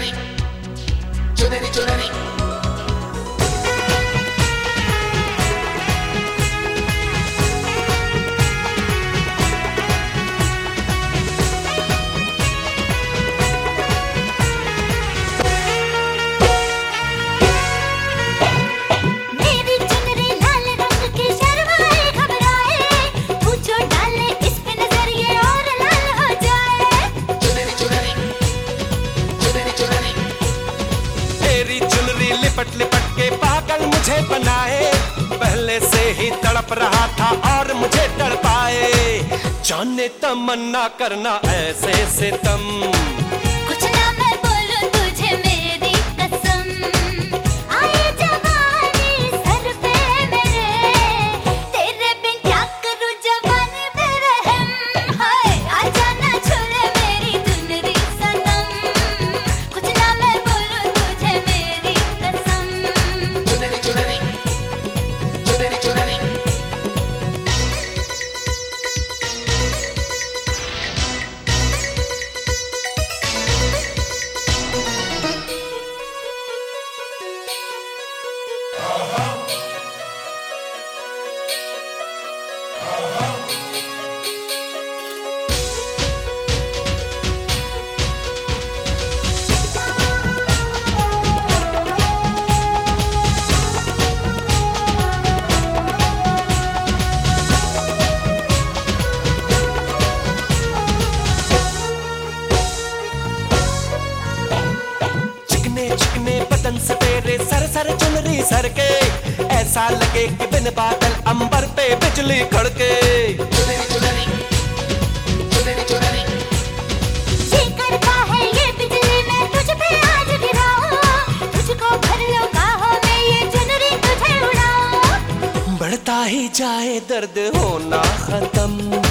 चुनरी चुनरी चुनरी तेरी चुनरी लिपट लिपट के पागल मुझे बनाए। पहले से ही तड़प रहा था और मुझे तड़पाए। जाने तमन्ना करना ऐसे से तम सर सर चुनरी सर के ऐसा लगे कि बिन बादल अंबर पे बिजली खड़के। चुनरी चुनरी चुनरी चुनरी ये करता है ये बिजली मैं तुझ पे आज गिराऊं। तुझको भर लो काहों में ये चुनरी तुझे उड़ाऊं। बढ़ता ही जाए दर्द होना खत्म।